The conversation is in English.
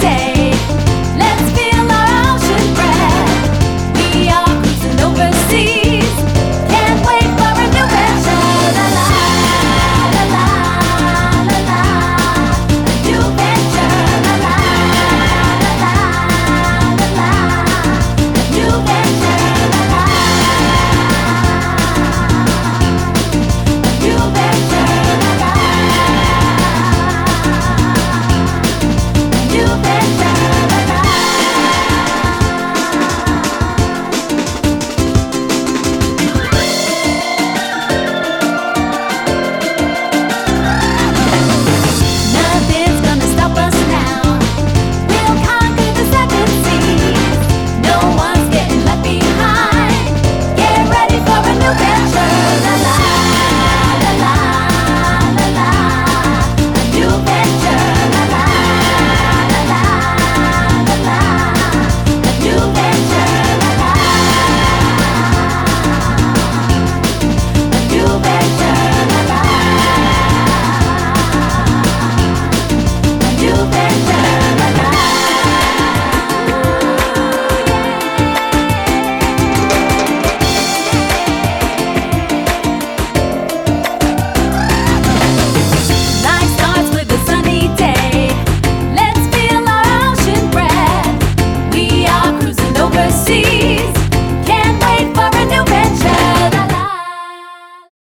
day.